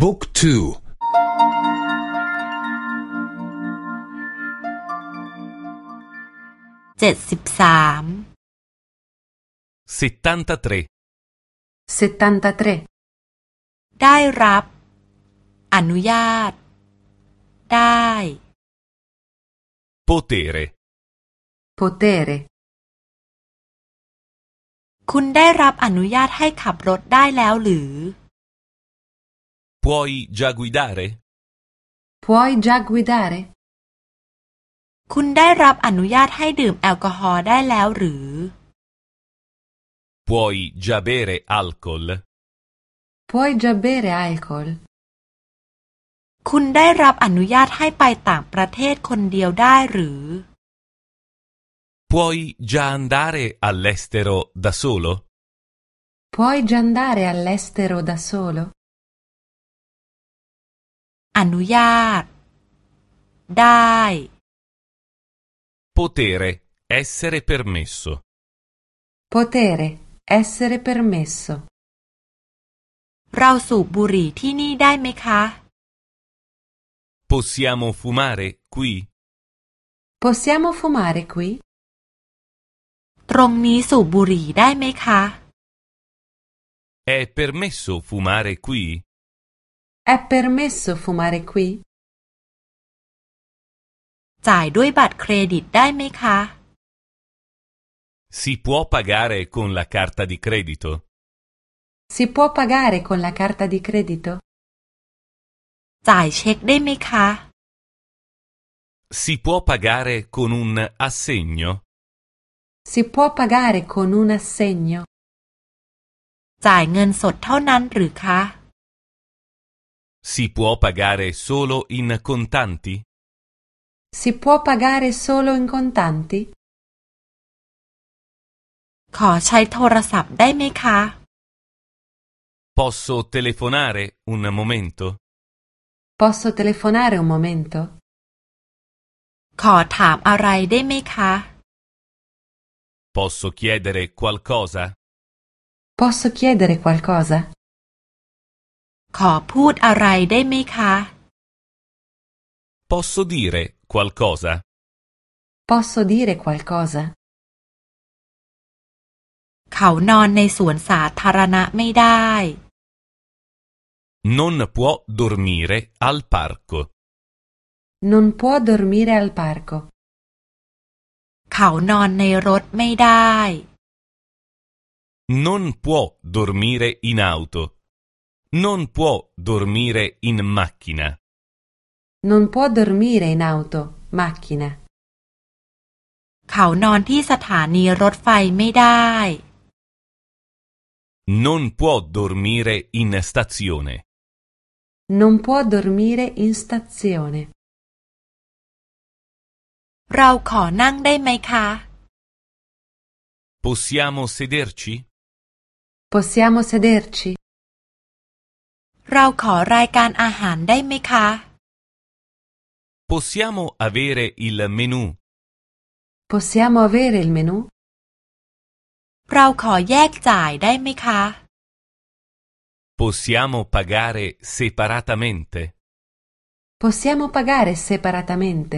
บุ๊กทูเจ็ดสิบสาม 73. 73. ได้รับ อนุญาต ได้ Potere. Potere. คุณได้รับอนุญาตให้ขับรถได้แล้วหรือ Puoi già guidare? Puoi già guidare? คุณได้รับอนุญาตให้ดื่มแอลกอฮอล์ได้แล้วหรือ Puoi già bere alcol? Puoi già bere alcol? คุณได้รับอนุญาตให้ไปต่างประเทศคนเดียวได้หรือ Puoi già andare all'estero da solo? Puoi già andare all'estero da solo? อนุญาต ได้ Potere. Essere permesso. Potere. Essere permesso. เราสูบบุหรี่ที่นี่ได้ไหมคะ Possiamo fumare qui? Possiamo fumare qui? ตรงนี้สูบบุหรี่ได้ไหมคะ È permesso fumare qui? È permesso fumare qui? จ่ายด้วยบัตรเครดิตได้ไหมคะ Si può pagare con la carta di credito? Si può pagare con la carta di credito? จ่ายเช็คได้ไหมคะ Si può pagare con un assegno? Si può pagare con un assegno? จ่ายเงินสดเท่านั้นหรือคะ Si può pagare solo in contanti? Si può pagare solo in contanti? ขอใช้โทรศัพท์ได้ไหมคะ Posso telefonare un momento? Posso telefonare un momento? ขอถามอะไรได้ไหมคะ Posso chiedere qualcosa? Posso chiedere qualcosa? ขอพูดอะไรได้ไหมคะ Posso dire qualcosa? Posso dire qualcosa? เขานอนในสวนสาธารณะไม่ได้ Non può dormire al parco. Non può dormire al parco. เขานอนในรถไม่ได้ Non può dormire in auto. Non può dormire in macchina. Non può dormire in auto, macchina. เขานอนที่สถานีรถไฟไม่ได้ Non può dormire in stazione. Non può dormire in stazione. เราขอนั่งได้ไหมคะ Possiamo sederci? Possiamo sederci? เราขอรายการอาหารได้ไหมคะ Possiamo avere il menù? Possiamo avere il menù? เราขอแยกจ่ายได้ไหมคะ Possiamo pagare separatamente? Possiamo pagare separatamente?